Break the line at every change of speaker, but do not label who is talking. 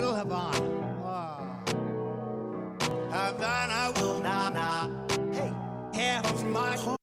little Havana. Oh. Havana, will not. Hey, half my heart.